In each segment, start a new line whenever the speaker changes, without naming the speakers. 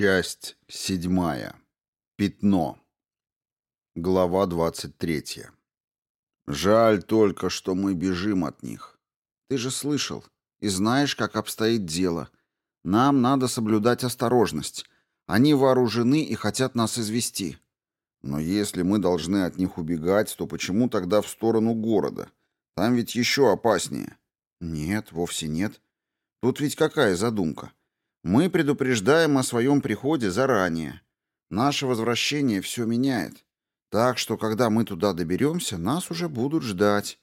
Часть седьмая. Пятно. Глава двадцать третья. Жаль только, что мы бежим от них. Ты же слышал и знаешь, как обстоит дело. Нам надо соблюдать осторожность. Они вооружены и хотят нас извести. Но если мы должны от них убегать, то почему тогда в сторону города? Там ведь еще опаснее. Нет, вовсе нет. Тут ведь какая задумка? Мы предупреждаем о своем приходе заранее. Наше возвращение все меняет. Так что, когда мы туда доберемся, нас уже будут ждать.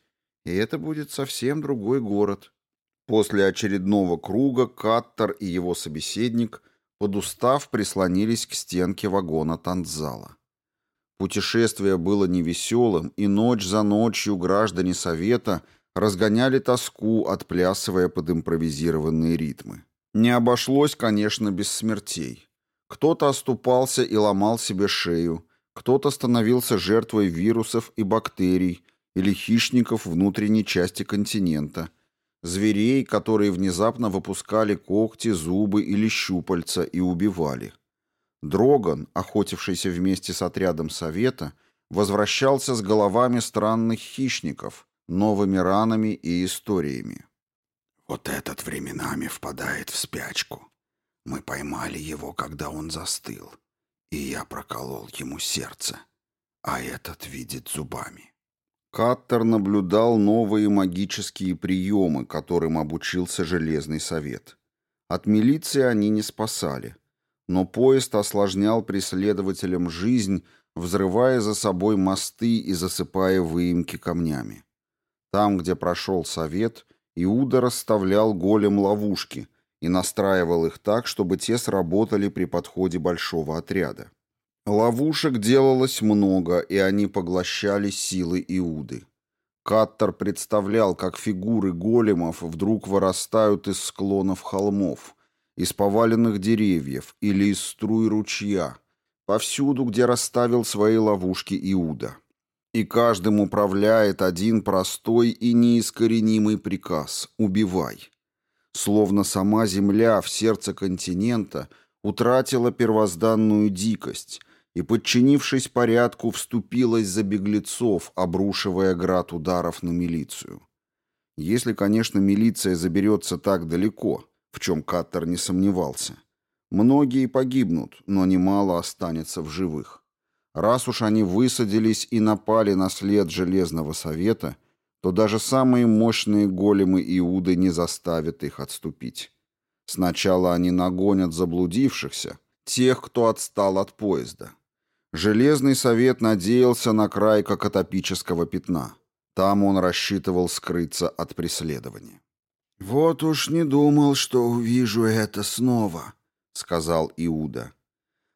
И это будет совсем другой город. После очередного круга Каттер и его собеседник, подустав, прислонились к стенке вагона танцзала. Путешествие было невеселым, и ночь за ночью граждане Совета разгоняли тоску, отплясывая под импровизированные ритмы. Не обошлось, конечно, без смертей. Кто-то оступался и ломал себе шею, кто-то становился жертвой вирусов и бактерий или хищников внутренней части континента, зверей, которые внезапно выпускали когти, зубы или щупальца и убивали. Дроган, охотившийся вместе с отрядом Совета, возвращался с головами странных хищников, новыми ранами и историями.
Вот этот временами впадает в спячку. Мы поймали его, когда он застыл, и я проколол ему сердце, а этот видит зубами.
Каттер наблюдал новые магические приемы, которым обучился Железный Совет. От милиции они не спасали, но поезд осложнял преследователям жизнь, взрывая за собой мосты и засыпая выемки камнями. Там, где прошел Совет, Иуда расставлял голем ловушки и настраивал их так, чтобы те сработали при подходе большого отряда. Ловушек делалось много, и они поглощали силы Иуды. Каттер представлял, как фигуры големов вдруг вырастают из склонов холмов, из поваленных деревьев или из струй ручья, повсюду, где расставил свои ловушки Иуда. И каждым управляет один простой и неискоренимый приказ – убивай. Словно сама земля в сердце континента утратила первозданную дикость и, подчинившись порядку, вступилась за беглецов, обрушивая град ударов на милицию. Если, конечно, милиция заберется так далеко, в чем Каттер не сомневался. Многие погибнут, но немало останется в живых. Раз уж они высадились и напали на след Железного Совета, то даже самые мощные големы Иуды не заставят их отступить. Сначала они нагонят заблудившихся, тех, кто отстал от поезда. Железный Совет надеялся на край кокотопического пятна. Там он рассчитывал скрыться от преследования.
«Вот уж не думал, что увижу это снова», — сказал Иуда.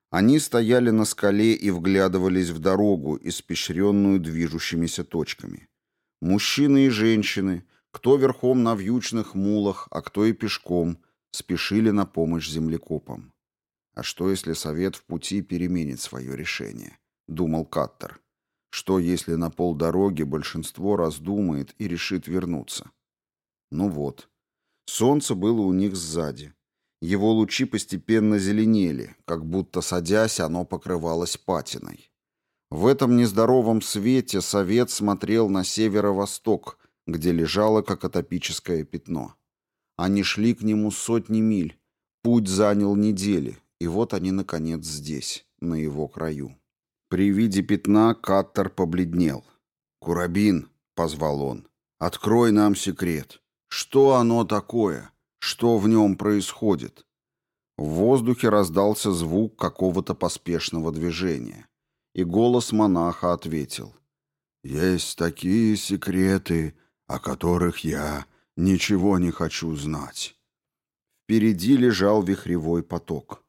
Они стояли на скале и вглядывались в дорогу, испещренную движущимися точками. Мужчины и женщины, кто верхом на вьючных мулах, а кто и пешком, спешили на помощь землекопам. «А что, если совет в пути переменит свое решение?» — думал Каттер. «Что, если на полдороги большинство раздумает и решит вернуться?» Ну вот. Солнце было у них сзади. Его лучи постепенно зеленели, как будто, садясь, оно покрывалось патиной. В этом нездоровом свете совет смотрел на северо-восток, где лежало какотопическое пятно. Они шли к нему сотни миль, путь занял недели, и вот они, наконец, здесь, на его краю. При виде пятна Каттер побледнел. «Курабин», — позвал он, — «открой нам секрет. Что оно такое?» Что в нем происходит? В воздухе раздался звук какого-то поспешного движения, и голос монаха ответил. «Есть такие секреты, о которых я ничего не хочу знать». Впереди лежал вихревой поток.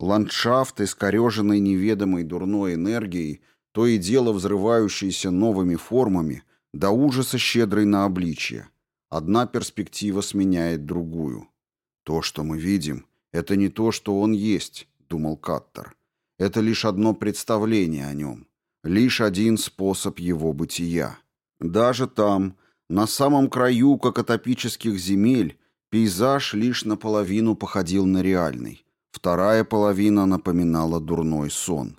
Ландшафт, искореженный неведомой дурной энергией, то и дело взрывающийся новыми формами, до ужаса щедрый на обличье — Одна перспектива сменяет другую. То, что мы видим, это не то, что он есть, думал Каттер. Это лишь одно представление о нем, лишь один способ его бытия. Даже там, на самом краю какотопических земель, пейзаж лишь наполовину походил на реальный. Вторая половина напоминала дурной сон.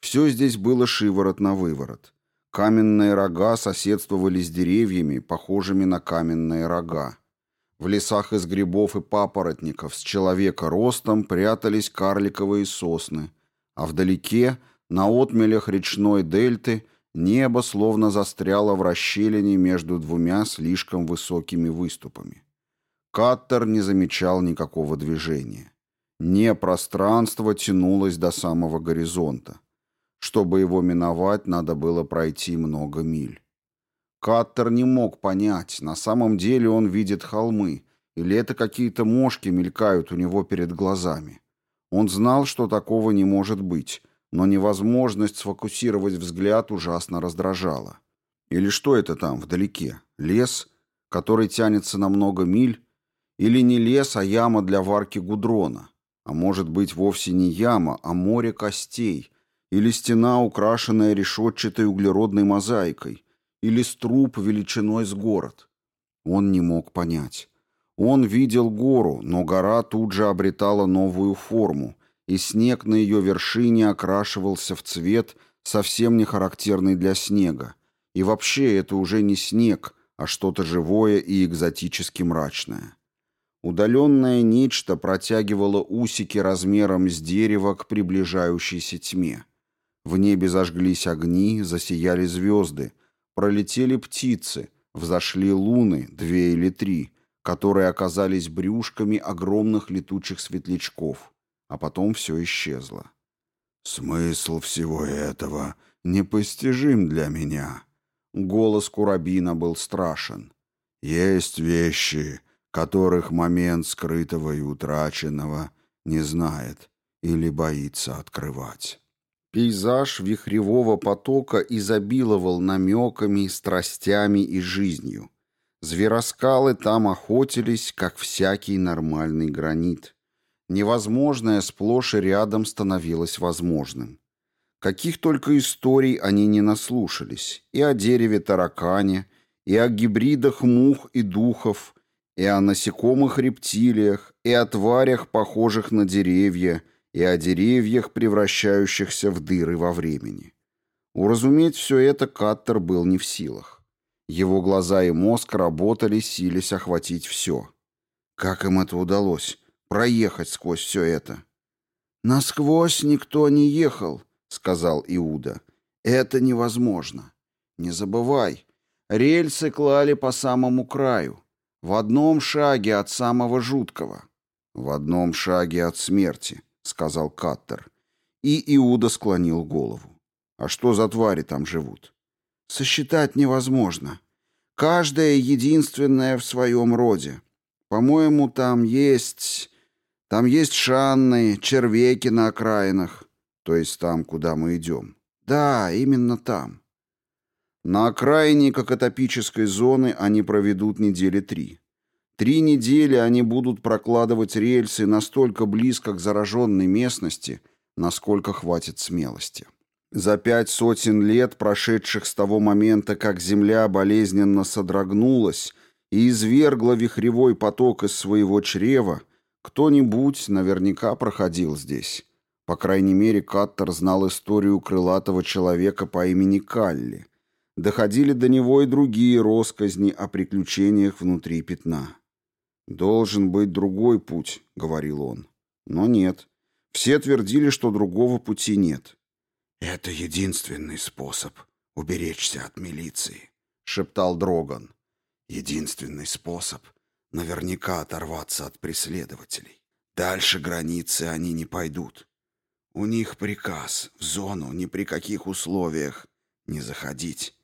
Все здесь было шиворот на выворот. Каменные рога соседствовали с деревьями, похожими на каменные рога. В лесах из грибов и папоротников с человека ростом прятались карликовые сосны, а вдалеке, на отмелях речной дельты, небо словно застряло в расщелине между двумя слишком высокими выступами. Каттер не замечал никакого движения. Не пространство тянулось до самого горизонта. Чтобы его миновать, надо было пройти много миль. Каттер не мог понять, на самом деле он видит холмы, или это какие-то мошки мелькают у него перед глазами. Он знал, что такого не может быть, но невозможность сфокусировать взгляд ужасно раздражала. Или что это там, вдалеке? Лес, который тянется на много миль? Или не лес, а яма для варки гудрона? А может быть, вовсе не яма, а море костей? Или стена, украшенная решетчатой углеродной мозаикой? Или струп величиной с город? Он не мог понять. Он видел гору, но гора тут же обретала новую форму, и снег на ее вершине окрашивался в цвет, совсем не характерный для снега. И вообще это уже не снег, а что-то живое и экзотически мрачное. Удаленное нечто протягивало усики размером с дерево к приближающейся тьме. В небе зажглись огни, засияли звезды, пролетели птицы, взошли луны, две или три, которые оказались брюшками огромных летучих светлячков, а потом все исчезло.
«Смысл всего этого непостижим для меня».
Голос Курабина был страшен.
«Есть вещи, которых момент скрытого и утраченного не знает или боится открывать».
Пейзаж вихревого потока изобиловал намеками, страстями и жизнью. Звероскалы там охотились, как всякий нормальный гранит. Невозможное сплошь и рядом становилось возможным. Каких только историй они не наслушались. И о дереве таракане, и о гибридах мух и духов, и о насекомых-рептилиях, и о тварях, похожих на деревья, и о деревьях, превращающихся в дыры во времени. Уразуметь все это Каттер был не в силах. Его глаза и мозг работали, сились охватить все. Как им это удалось? Проехать сквозь все это? «Насквозь никто не ехал», — сказал Иуда. «Это невозможно. Не забывай, рельсы клали по самому краю, в одном шаге от самого жуткого». «В одном шаге от смерти», — сказал Каттер. И Иуда склонил голову. «А что за твари там живут?» Сосчитать невозможно. Каждая единственная в своем роде. По-моему, там есть... Там есть шанны, червеки на окраинах. То есть там, куда мы идем. Да, именно там. На окраине какотопической зоны они проведут недели три. Три недели они будут прокладывать рельсы настолько близко к зараженной местности, насколько хватит смелости. За пять сотен лет, прошедших с того момента, как Земля болезненно содрогнулась и извергла вихревой поток из своего чрева, кто-нибудь наверняка проходил здесь. По крайней мере, Каттер знал историю крылатого человека по имени Калли. Доходили до него и другие росказни о приключениях внутри пятна. «Должен быть другой путь», — говорил он. Но нет. Все твердили, что другого пути нет.
«Это единственный способ уберечься от милиции», —
шептал Дроган.
«Единственный способ наверняка оторваться от преследователей. Дальше границы они не пойдут. У них приказ в зону ни при каких условиях не заходить.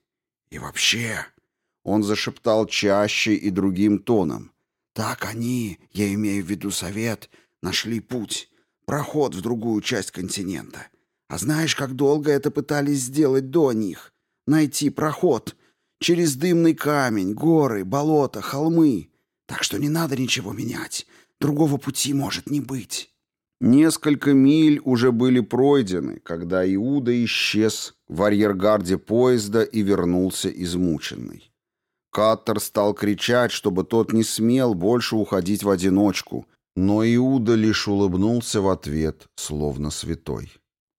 И вообще...»
Он зашептал чаще и другим тоном.
«Так они, я имею в виду совет, нашли путь, проход в другую часть континента. А знаешь, как долго это пытались сделать до них? Найти проход. Через дымный камень, горы, болота, холмы. Так что не надо ничего менять. Другого пути может не быть.
Несколько миль уже были пройдены, когда Иуда исчез в арьергарде поезда и вернулся измученный. Каттер стал кричать, чтобы тот не смел больше уходить в одиночку, Но Иуда лишь улыбнулся в ответ, словно святой.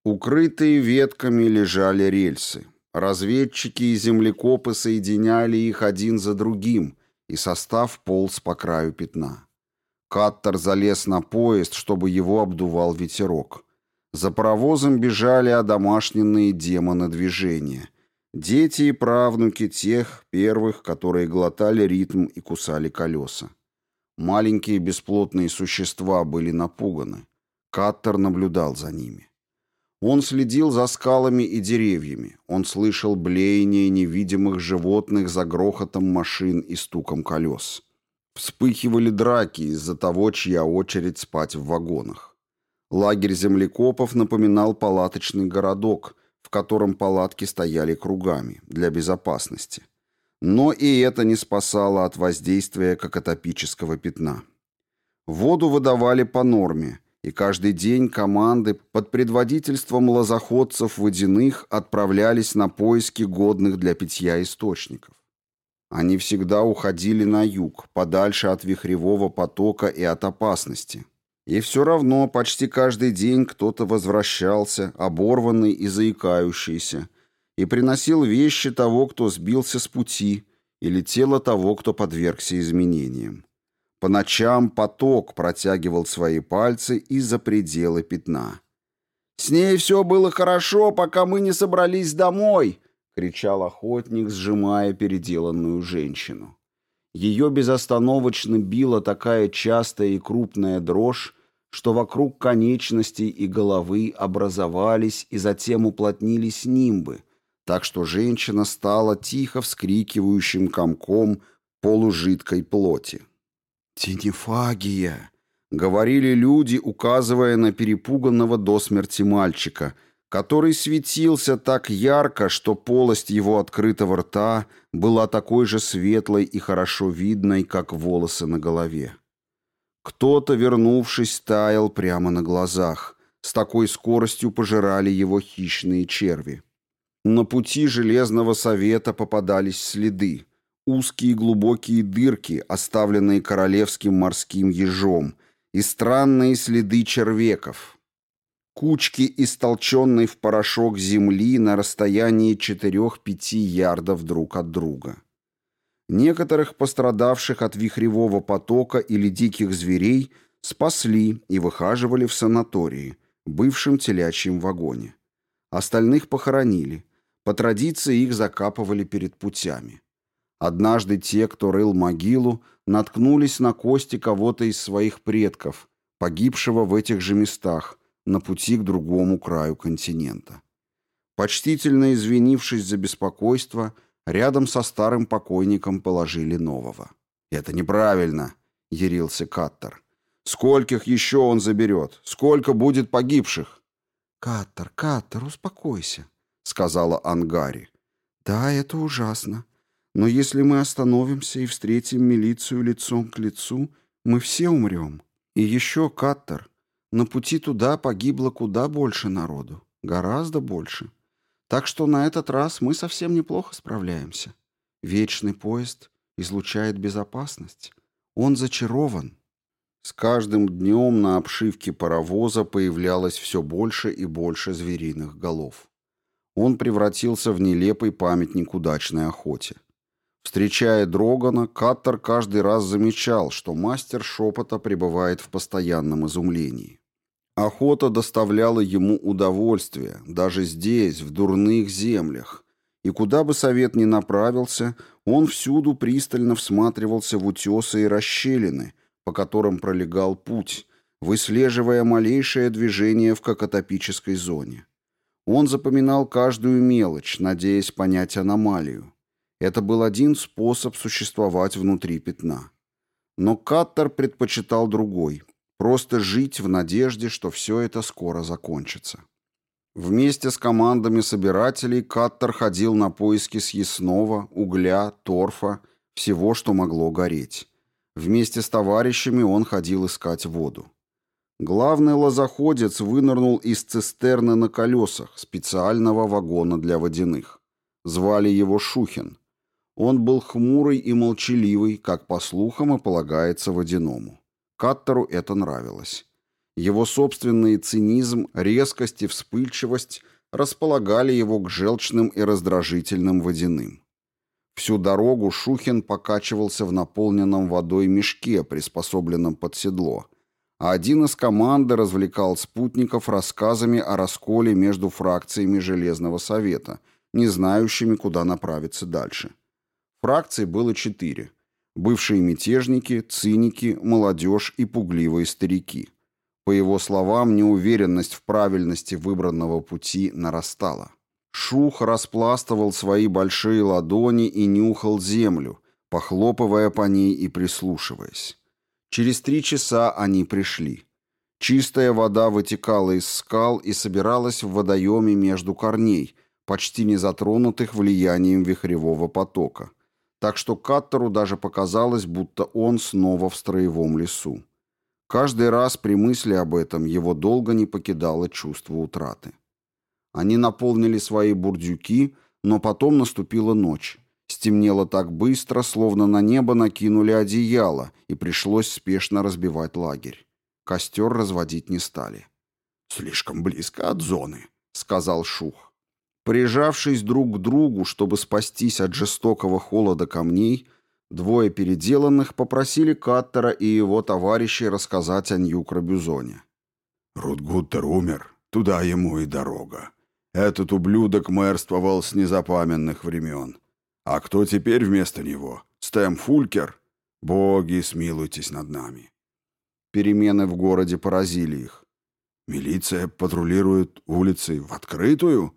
Укрытые ветками лежали рельсы. Разведчики и землекопы соединяли их один за другим, и состав полз по краю пятна. Каттер залез на поезд, чтобы его обдувал ветерок. За паровозом бежали одомашненные демоны движения. Дети и правнуки тех первых, которые глотали ритм и кусали колеса. Маленькие бесплотные существа были напуганы. Каттер наблюдал за ними. Он следил за скалами и деревьями. Он слышал блеяние невидимых животных за грохотом машин и стуком колес. Вспыхивали драки из-за того, чья очередь спать в вагонах. Лагерь землекопов напоминал палаточный городок, котором палатки стояли кругами для безопасности. Но и это не спасало от воздействия какотопического пятна. Воду выдавали по норме, и каждый день команды под предводительством лозоходцев водяных отправлялись на поиски годных для питья источников. Они всегда уходили на юг, подальше от вихревого потока и от опасности. И все равно почти каждый день кто-то возвращался, оборванный и заикающийся, и приносил вещи того, кто сбился с пути, или тело того, кто подвергся изменениям. По ночам поток протягивал свои пальцы из-за пределы пятна. «С ней все было хорошо, пока мы не собрались домой», — кричал охотник, сжимая переделанную женщину. Ее безостановочно била такая частая и крупная дрожь, что вокруг конечностей и головы образовались и затем уплотнились нимбы, так что женщина стала тихо вскрикивающим комком полужидкой плоти. «Тенефагия!» — говорили люди, указывая на перепуганного до смерти мальчика, который светился так ярко, что полость его открытого рта была такой же светлой и хорошо видной, как волосы на голове. Кто-то, вернувшись, таял прямо на глазах. С такой скоростью пожирали его хищные черви. На пути Железного Совета попадались следы. Узкие глубокие дырки, оставленные королевским морским ежом, и странные следы червеков. Кучки истолченной в порошок земли на расстоянии 4-5 ярдов друг от друга. Некоторых пострадавших от вихревого потока или диких зверей спасли и выхаживали в санатории, бывшем телячьем вагоне. Остальных похоронили – по традиции их закапывали перед путями. Однажды те, кто рыл могилу, наткнулись на кости кого-то из своих предков, погибшего в этих же местах, на пути к другому краю континента. Почтительно извинившись за беспокойство, рядом со старым покойником положили нового. «Это неправильно», — ярился Каттер. «Скольких еще он заберет? Сколько будет погибших?»
«Каттер, Каттер, успокойся»,
сказала Ангари.
Да, это ужасно. Но если мы остановимся и встретим милицию лицом к лицу, мы все умрем. И еще Каттер. На пути туда погибло куда больше народу. Гораздо больше. Так что на этот раз мы совсем неплохо справляемся. Вечный поезд излучает безопасность. Он зачарован.
С каждым днем на обшивке паровоза появлялось все больше и больше звериных голов он превратился в нелепый памятник удачной охоте. Встречая Дрогана, Каттер каждый раз замечал, что мастер шепота пребывает в постоянном изумлении. Охота доставляла ему удовольствие, даже здесь, в дурных землях, и куда бы совет ни направился, он всюду пристально всматривался в утесы и расщелины, по которым пролегал путь, выслеживая малейшее движение в какотопической зоне. Он запоминал каждую мелочь, надеясь понять аномалию. Это был один способ существовать внутри пятна. Но Каттер предпочитал другой – просто жить в надежде, что все это скоро закончится. Вместе с командами собирателей Каттер ходил на поиски съестного, угля, торфа, всего, что могло гореть. Вместе с товарищами он ходил искать воду. Главный лозоходец вынырнул из цистерны на колесах, специального вагона для водяных. Звали его Шухин. Он был хмурый и молчаливый, как по слухам и полагается водяному. Каттеру это нравилось. Его собственный цинизм, резкость и вспыльчивость располагали его к желчным и раздражительным водяным. Всю дорогу Шухин покачивался в наполненном водой мешке, приспособленном под седло, а один из команды развлекал спутников рассказами о расколе между фракциями Железного Совета, не знающими, куда направиться дальше. Фракций было четыре. Бывшие мятежники, циники, молодежь и пугливые старики. По его словам, неуверенность в правильности выбранного пути нарастала. Шух распластывал свои большие ладони и нюхал землю, похлопывая по ней и прислушиваясь. Через три часа они пришли. Чистая вода вытекала из скал и собиралась в водоеме между корней, почти не затронутых влиянием вихревого потока. Так что Каттеру даже показалось, будто он снова в строевом лесу. Каждый раз при мысли об этом его долго не покидало чувство утраты. Они наполнили свои бурдюки, но потом наступила ночь. Стемнело так быстро, словно на небо накинули одеяло, и пришлось спешно разбивать лагерь. Костер разводить не стали.
«Слишком близко от зоны», — сказал Шух.
Прижавшись друг к другу, чтобы спастись от жестокого холода камней, двое переделанных попросили Каттера и его товарищей рассказать о Нью-Крабюзоне.
«Рутгуттер умер, туда ему и дорога. Этот ублюдок мэрствовал с незапамятных времен. А кто теперь вместо него? Стэм Фулькер? Боги, смилуйтесь над нами.
Перемены в городе поразили их.
Милиция патрулирует улицы в открытую?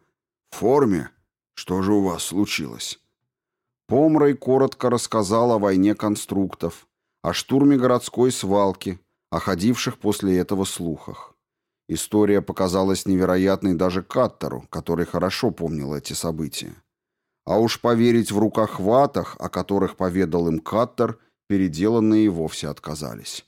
В форме? Что же у вас случилось?
Помрой коротко рассказал о войне конструктов, о штурме городской свалки, о ходивших после этого слухах. История показалась невероятной даже Каттеру, который хорошо помнил эти события. А уж поверить в рукохватах, о которых поведал им Каттер, переделанные вовсе отказались.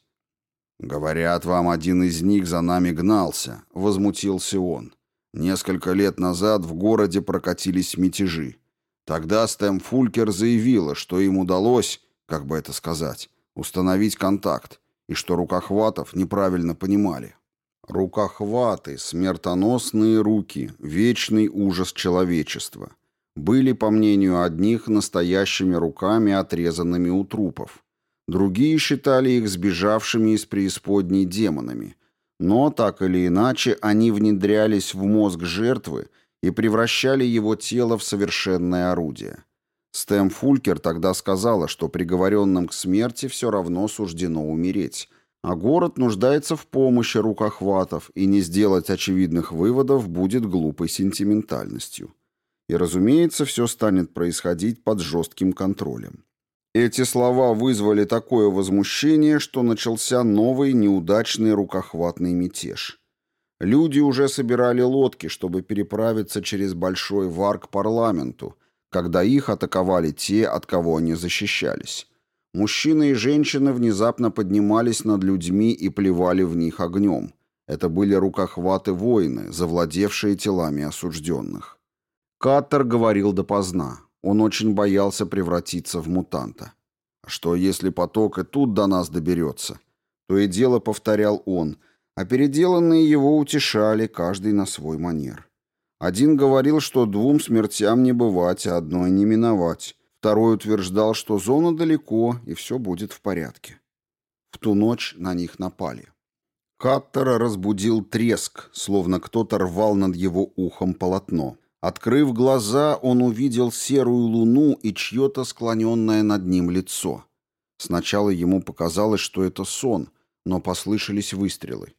«Говорят, вам один из них за нами гнался», — возмутился он. «Несколько лет назад в городе прокатились мятежи. Тогда Стэм Фулькер заявила, что им удалось, как бы это сказать, установить контакт, и что рукохватов неправильно понимали. Рукохваты, смертоносные руки, вечный ужас человечества. Были, по мнению одних, настоящими руками, отрезанными у трупов. Другие считали их сбежавшими из преисподней демонами. Но, так или иначе, они внедрялись в мозг жертвы и превращали его тело в совершенное орудие. Стэм Фулькер тогда сказала, что приговоренным к смерти все равно суждено умереть – а город нуждается в помощи рукохватов, и не сделать очевидных выводов будет глупой сентиментальностью. И, разумеется, все станет происходить под жестким контролем. Эти слова вызвали такое возмущение, что начался новый неудачный рукохватный мятеж. Люди уже собирали лодки, чтобы переправиться через Большой Вар к парламенту, когда их атаковали те, от кого они защищались. Мужчины и женщины внезапно поднимались над людьми и плевали в них огнем. Это были рукохваты-воины, завладевшие телами осужденных. Каттер говорил допоздна. Он очень боялся превратиться в мутанта. А что, если поток и тут до нас доберется? То и дело повторял он, а переделанные его утешали, каждый на свой манер. Один говорил, что двум смертям не бывать, а одной не миновать. Второй утверждал, что зона далеко, и все будет в порядке. В ту ночь на них напали. Каттера разбудил треск, словно кто-то рвал над его ухом полотно. Открыв глаза, он увидел серую луну и чье-то склоненное над ним лицо. Сначала ему показалось, что это сон, но послышались выстрелы.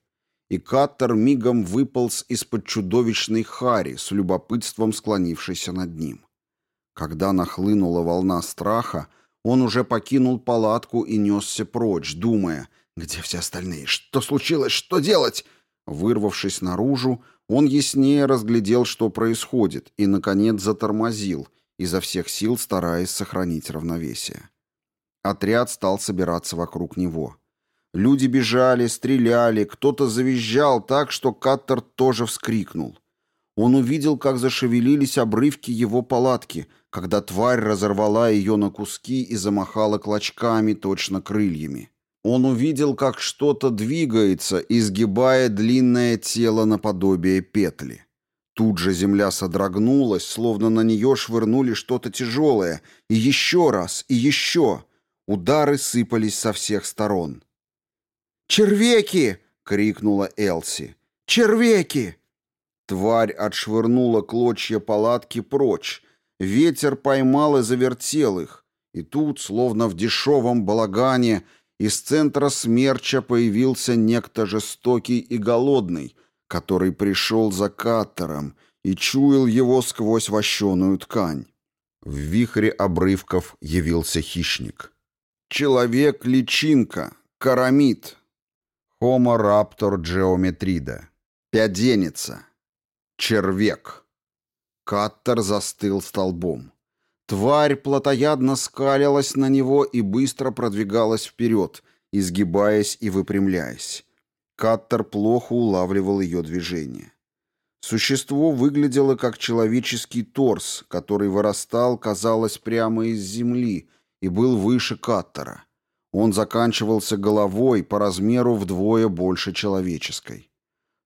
И Каттер мигом выполз из-под чудовищной хари, с любопытством склонившейся над ним. Когда нахлынула волна страха, он уже покинул палатку и несся прочь, думая, где все остальные, что случилось, что делать? Вырвавшись наружу, он яснее разглядел, что происходит, и, наконец, затормозил, изо всех сил стараясь сохранить равновесие. Отряд стал собираться вокруг него. Люди бежали, стреляли, кто-то завизжал так, что Каттер тоже вскрикнул. Он увидел, как зашевелились обрывки его палатки — когда тварь разорвала ее на куски и замахала клочками, точно крыльями. Он увидел, как что-то двигается, изгибая длинное тело наподобие петли. Тут же земля содрогнулась, словно на нее швырнули что-то тяжелое. И еще раз, и еще. Удары сыпались со всех сторон.
«Червеки!» — крикнула Элси. «Червеки!»
Тварь отшвырнула клочья палатки прочь. Ветер поймал и завертел их. И тут, словно в дешевом балагане, из центра смерча появился некто жестокий и голодный, который пришел за каттером и чуял его сквозь вощеную ткань. В вихре обрывков явился хищник. Человек-личинка, карамид, Homo raptor geometrida, пяденица, червек. Каттер застыл столбом. Тварь плотоядно скалилась на него и быстро продвигалась вперед, изгибаясь и выпрямляясь. Каттер плохо улавливал ее движение. Существо выглядело как человеческий торс, который вырастал, казалось, прямо из земли и был выше Каттера. Он заканчивался головой по размеру вдвое больше человеческой.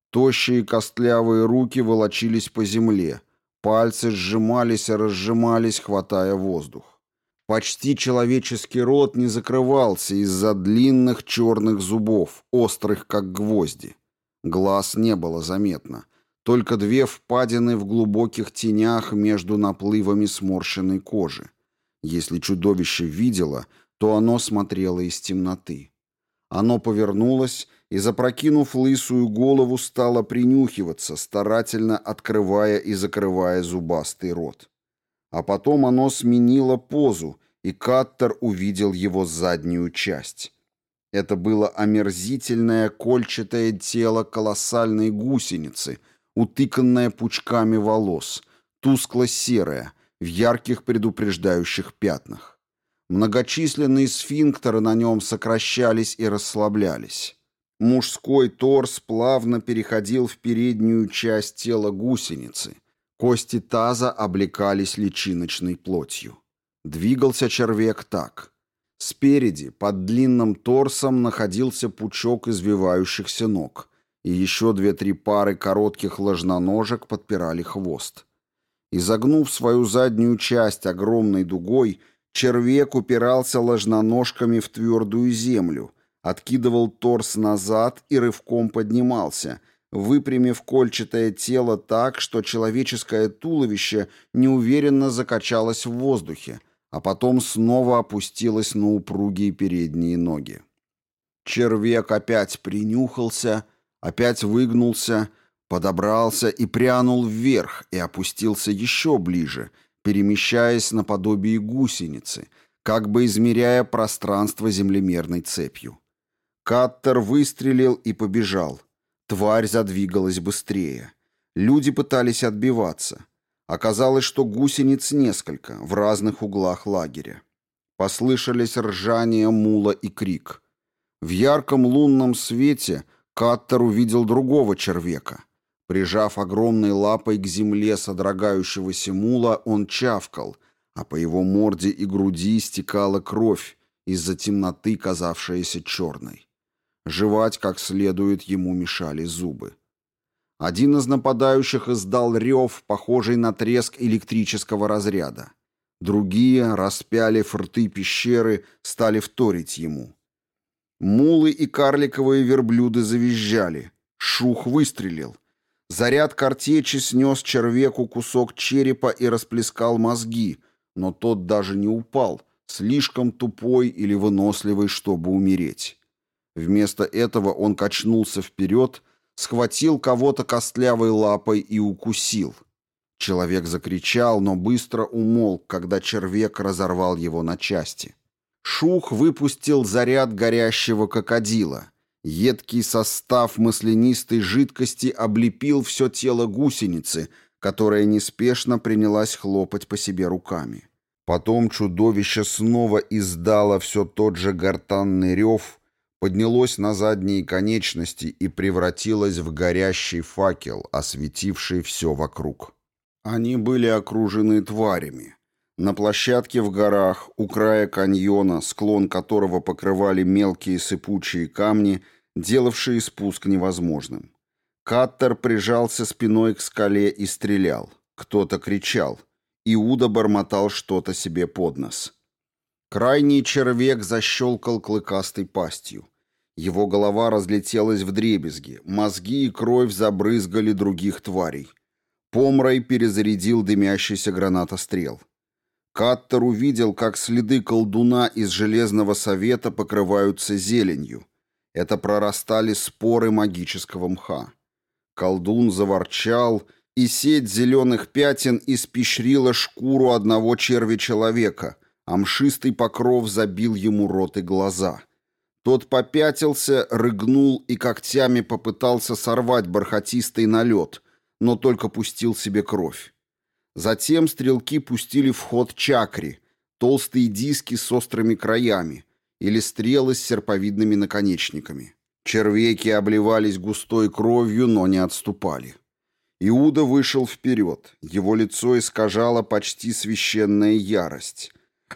Тощие костлявые руки волочились по земле, Пальцы сжимались и разжимались, хватая воздух. Почти человеческий рот не закрывался из-за длинных черных зубов, острых как гвозди. Глаз не было заметно. Только две впадины в глубоких тенях между наплывами сморщенной кожи. Если чудовище видело, то оно смотрело из темноты. Оно повернулось и, запрокинув лысую голову, стала принюхиваться, старательно открывая и закрывая зубастый рот. А потом оно сменило позу, и Каттер увидел его заднюю часть. Это было омерзительное кольчатое тело колоссальной гусеницы, утыканное пучками волос, тускло-серое, в ярких предупреждающих пятнах. Многочисленные сфинктеры на нем сокращались и расслаблялись. Мужской торс плавно переходил в переднюю часть тела гусеницы. Кости таза облекались личиночной плотью. Двигался червяк так. Спереди, под длинным торсом, находился пучок извивающихся ног, и еще две-три пары коротких ложноножек подпирали хвост. Изогнув свою заднюю часть огромной дугой, червяк упирался ложноножками в твердую землю, откидывал торс назад и рывком поднимался, выпрямив кольчатое тело так, что человеческое туловище неуверенно закачалось в воздухе, а потом снова опустилось на упругие передние ноги. Червяк опять принюхался, опять выгнулся, подобрался и прянул вверх и опустился еще ближе, перемещаясь наподобие гусеницы, как бы измеряя пространство землемерной цепью. Каттер выстрелил и побежал. Тварь задвигалась быстрее. Люди пытались отбиваться. Оказалось, что гусениц несколько, в разных углах лагеря. Послышались ржание мула и крик. В ярком лунном свете Каттер увидел другого червяка. Прижав огромной лапой к земле содрогающегося мула, он чавкал, а по его морде и груди стекала кровь, из-за темноты казавшаяся черной. Жевать как следует ему мешали зубы. Один из нападающих издал рев, похожий на треск электрического разряда. Другие, распяли рты пещеры, стали вторить ему. Мулы и карликовые верблюды завизжали. Шух выстрелил. Заряд картечи снес червеку кусок черепа и расплескал мозги, но тот даже не упал, слишком тупой или выносливый, чтобы умереть. Вместо этого он качнулся вперед, схватил кого-то костлявой лапой и укусил. Человек закричал, но быстро умолк, когда червяк разорвал его на части. Шух выпустил заряд горящего крокодила. Едкий состав маслянистой жидкости облепил все тело гусеницы, которая неспешно принялась хлопать по себе руками. Потом чудовище снова издало все тот же гортанный рев, поднялось на задние конечности и превратилось в горящий факел, осветивший все вокруг. Они были окружены тварями. На площадке в горах, у края каньона, склон которого покрывали мелкие сыпучие камни, делавшие спуск невозможным. Каттер прижался спиной к скале и стрелял. Кто-то кричал. Иуда бормотал что-то себе под нос. Крайний червяк защелкал клыкастой пастью. Его голова разлетелась в дребезги, мозги и кровь забрызгали других тварей. Помрой перезарядил дымящийся гранатострел. Каттер увидел, как следы колдуна из Железного Совета покрываются зеленью. Это прорастали споры магического мха. Колдун заворчал, и сеть зеленых пятен испещрила шкуру одного червя-человека, а мшистый покров забил ему рот и глаза. Тот попятился, рыгнул и когтями попытался сорвать бархатистый налет, но только пустил себе кровь. Затем стрелки пустили в ход чакри, толстые диски с острыми краями, или стрелы с серповидными наконечниками. Червеки обливались густой кровью, но не отступали. Иуда вышел вперед. Его лицо искажало почти священная ярость.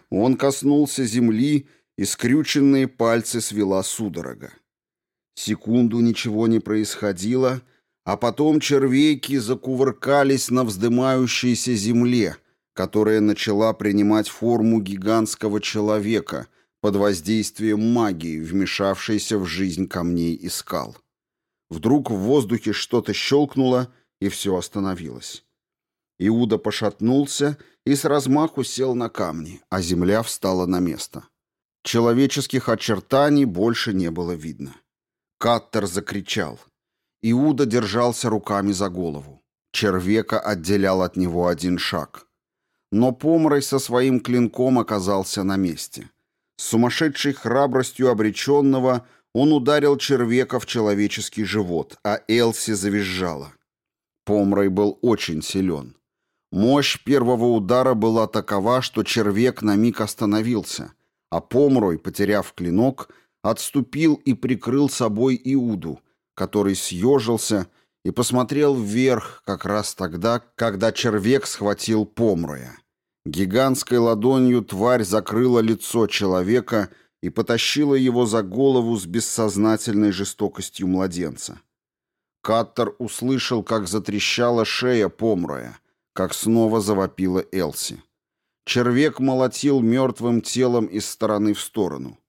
Он коснулся земли, и скрюченные пальцы свела судорога. Секунду ничего не происходило, а потом червейки закувыркались на вздымающейся земле, которая начала принимать форму гигантского человека под воздействием магии, вмешавшейся в жизнь камней и скал. Вдруг в воздухе что-то щелкнуло, и все остановилось. Иуда пошатнулся и с размаху сел на камни, а земля встала на место. Человеческих очертаний больше не было видно. Каттер закричал. Иуда держался руками за голову. Червека отделял от него один шаг. Но Помрой со своим клинком оказался на месте. С сумасшедшей храбростью обреченного он ударил червека в человеческий живот, а Элси завизжала. Помрой был очень силен. Мощь первого удара была такова, что червек на миг остановился, а Помрой, потеряв клинок, отступил и прикрыл собой Иуду, который съежился и посмотрел вверх как раз тогда, когда червек схватил Помроя. Гигантской ладонью тварь закрыла лицо человека и потащила его за голову с бессознательной жестокостью младенца. Каттер услышал, как затрещала шея Помроя, как снова завопила Элси. Червек молотил мертвым телом из стороны в сторону.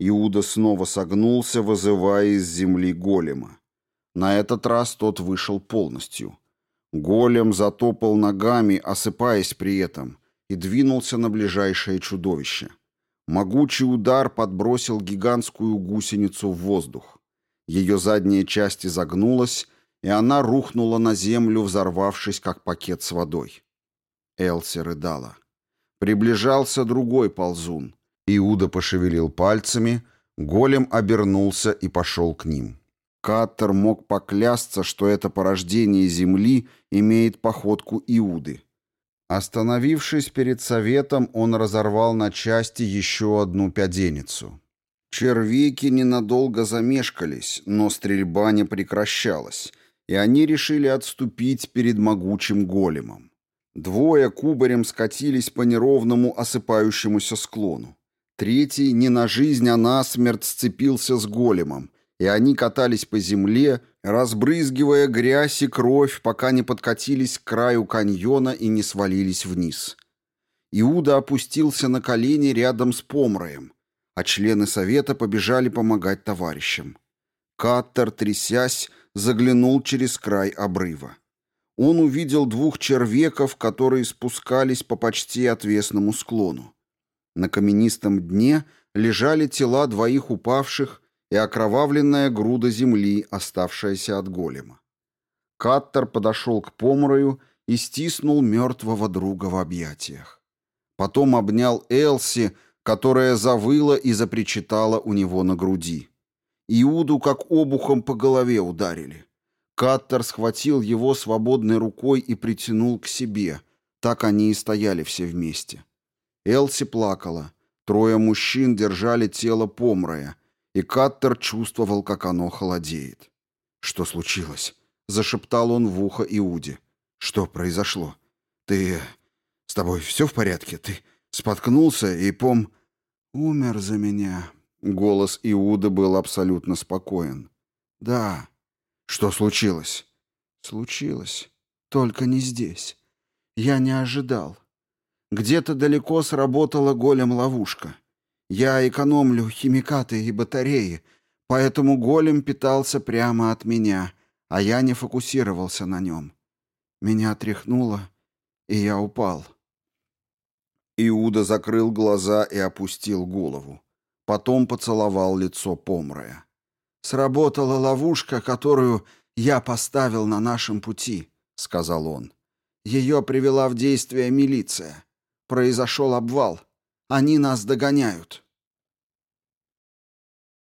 Иуда снова согнулся, вызывая из земли голема. На этот раз тот вышел полностью. Голем затопал ногами, осыпаясь при этом, и двинулся на ближайшее чудовище. Могучий удар подбросил гигантскую гусеницу в воздух. Ее задняя часть изогнулась, и она рухнула на землю, взорвавшись, как пакет с водой. Элси рыдала. Приближался другой ползун. Иуда пошевелил пальцами, голем обернулся и пошел к ним. Каттер мог поклясться, что это порождение земли имеет походку Иуды. Остановившись перед советом, он разорвал на части еще одну пяденицу. Червейки ненадолго замешкались, но стрельба не прекращалась, и они решили отступить перед могучим големом. Двое кубарем скатились по неровному осыпающемуся склону. Третий не на жизнь, а на смерть сцепился с големом, и они катались по земле, разбрызгивая грязь и кровь, пока не подкатились к краю каньона и не свалились вниз. Иуда опустился на колени рядом с Помроем, а члены совета побежали помогать товарищам. Каттер, трясясь, заглянул через край обрыва он увидел двух червеков, которые спускались по почти отвесному склону. На каменистом дне лежали тела двоих упавших и окровавленная груда земли, оставшаяся от голема. Каттер подошел к помрою и стиснул мертвого друга в объятиях. Потом обнял Элси, которая завыла и запричитала у него на груди. Иуду как обухом по голове ударили. Каттер схватил его свободной рукой и притянул к себе. Так они и стояли все вместе. Элси плакала. Трое мужчин держали тело Помрая, и Каттер чувствовал, как оно холодеет. «Что случилось?» — зашептал он в ухо Иуде. «Что произошло? Ты...
С тобой все в порядке? Ты споткнулся и пом... Умер за меня. Голос Иуда был абсолютно спокоен. Да. Что случилось? Случилось. Только не здесь. Я не ожидал. Где-то далеко сработала голем-ловушка. Я экономлю химикаты и батареи, поэтому голем питался прямо от меня, а я не фокусировался на нем. Меня тряхнуло, и я упал. Иуда закрыл глаза и опустил голову. Потом поцеловал лицо Помрая. «Сработала ловушка, которую я поставил на нашем пути», — сказал он. «Ее привела в действие милиция. Произошел обвал. Они нас догоняют».